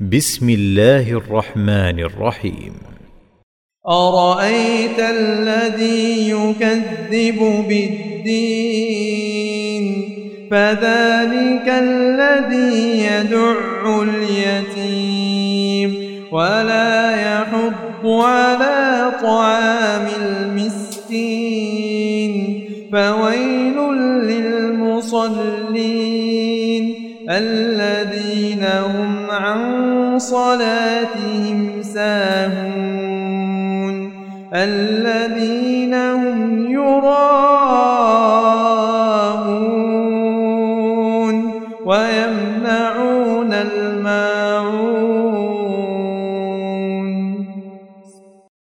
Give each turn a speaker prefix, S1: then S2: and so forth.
S1: بسم الله الرحمن الرحيم.
S2: أرأيت الذي يكذب بالدين؟ فذلك الذي يدع اليتيم. ولا يحض على طعام المسكين. فويل للمصلين. الذين هم عن صلاتهم ساهون الذين هم يراهون ويمنعون الماعون